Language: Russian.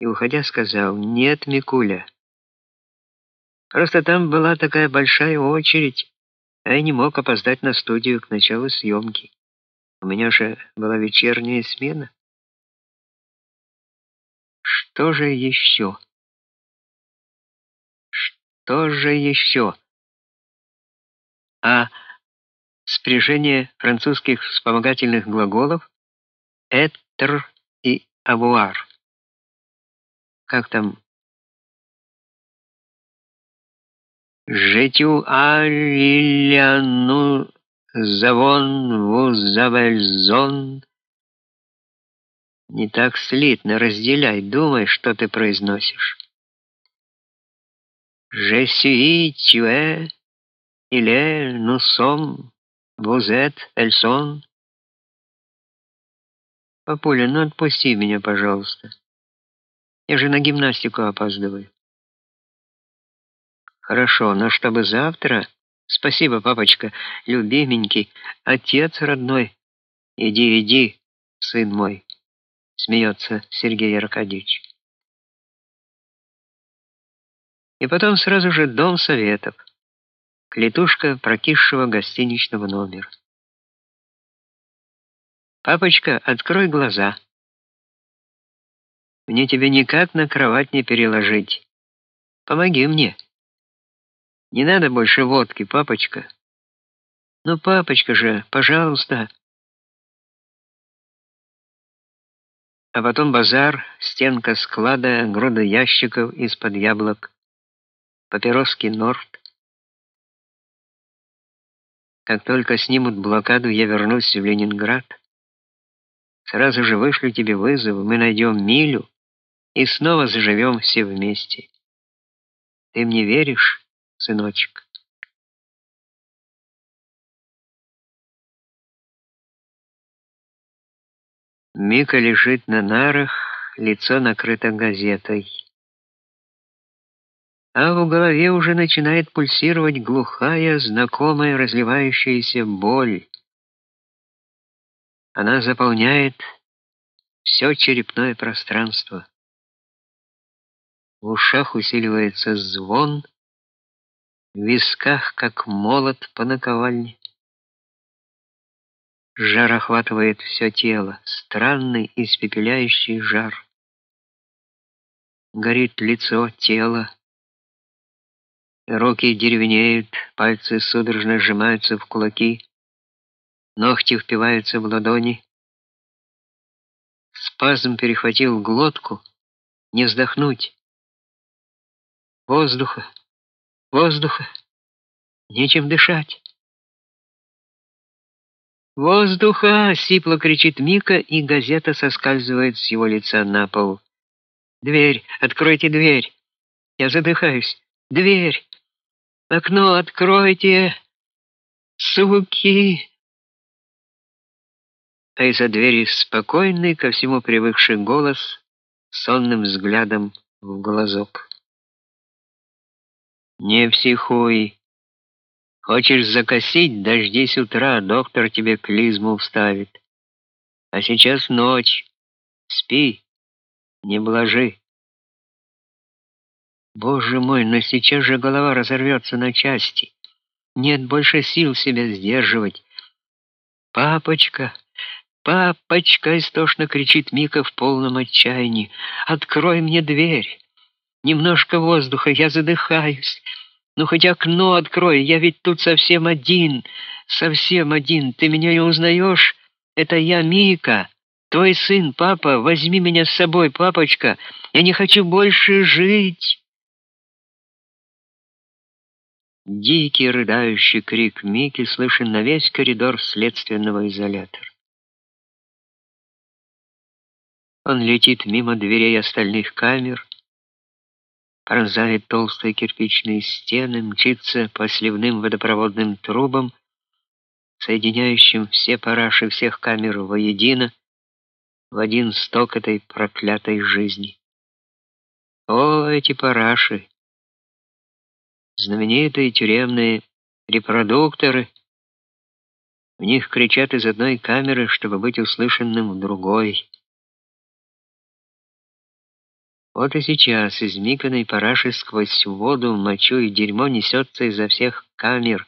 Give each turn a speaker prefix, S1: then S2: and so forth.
S1: и, уходя, сказал, «Нет, Микуля, просто там была такая большая очередь, а я не мог опоздать на студию к началу съемки. У меня же была вечерняя смена». Что же еще? Что же еще? А спряжение французских вспомогательных глаголов «être» и «avoir». Как там? «Je tu à Lilianu завон вузавельзон» Не так слитно, разделяй, думай, что ты произносишь. Je suis, tu es, il est, nous sommes. Папуля, ну отпусти меня, пожалуйста. Я же на гимнастику опаздываю. Хорошо, но чтобы завтра... Спасибо, папочка, любименький, отец родной. Иди, иди, сын мой смеется Сергей Аркадьевич. И потом сразу же дом советов. Клетушка прокисшего гостиничного номера. Папочка, открой глаза. Мне тебя никак на кровать не переложить. Помоги мне. Не надо больше водки, папочка. Ну, папочка же, пожалуйста. а потом базар, стенка склада, груда ящиков из-под яблок, папироский норт. Как только снимут блокаду, я вернусь в Ленинград. Сразу же вышлю тебе вызов, мы найдем Милю и снова заживем все вместе. Ты мне веришь, сыночек? Мика лежит на нарах, лицо накрыто газетой. А в голове уже начинает пульсировать глухая, знакомая разливающаяся боль. Она заполняет все черепное пространство. В ушах усиливается звон, в висках как молот по наковальне. Жар охватывает все тело, странный испепеляющий жар. Горит лицо, тело. Руки деревенеют, пальцы судорожно сжимаются в кулаки, ногти впиваются в ладони. Спазм перехватил глотку, не вздохнуть. Воздуха, воздуха, нечем дышать. «Воздуха!» — сипло кричит Мика, и газета соскальзывает с его лица на пол. «Дверь! Откройте дверь! Я задыхаюсь! Дверь! Окно откройте! Суки!» А из-за двери спокойный, ко всему привыкший голос, сонным взглядом в глазок. «Не психуй!» Хочешь закосить, дождись утра, доктор тебе клизму вставит. А сейчас ночь. Спи, не блажи. Боже мой, но сейчас же голова разорвется на части. Нет больше сил себя сдерживать. Папочка, папочка, истошно кричит Мика в полном отчаянии. Открой мне дверь. Немножко воздуха, я задыхаюсь. Ну хоть окно открой, я ведь тут совсем один, совсем один. Ты меня не узнаешь? Это я, Мика, твой сын, папа. Возьми меня с собой, папочка. Я не хочу больше жить. Дикий рыдающий крик Мики слышен на весь коридор следственного изолятора. Он летит мимо дверей остальных камер, пронзает толстые кирпичные стены, мчится по сливным водопроводным трубам, соединяющим все параши всех камер воедино в один сток этой проклятой жизни. О, эти параши! Знаменитые тюремные репродукторы. В них кричат из одной камеры, чтобы быть услышанным в другой. Вот и сейчас из Микиной параши сквозь воду, мочу и дерьмо несется изо всех камер,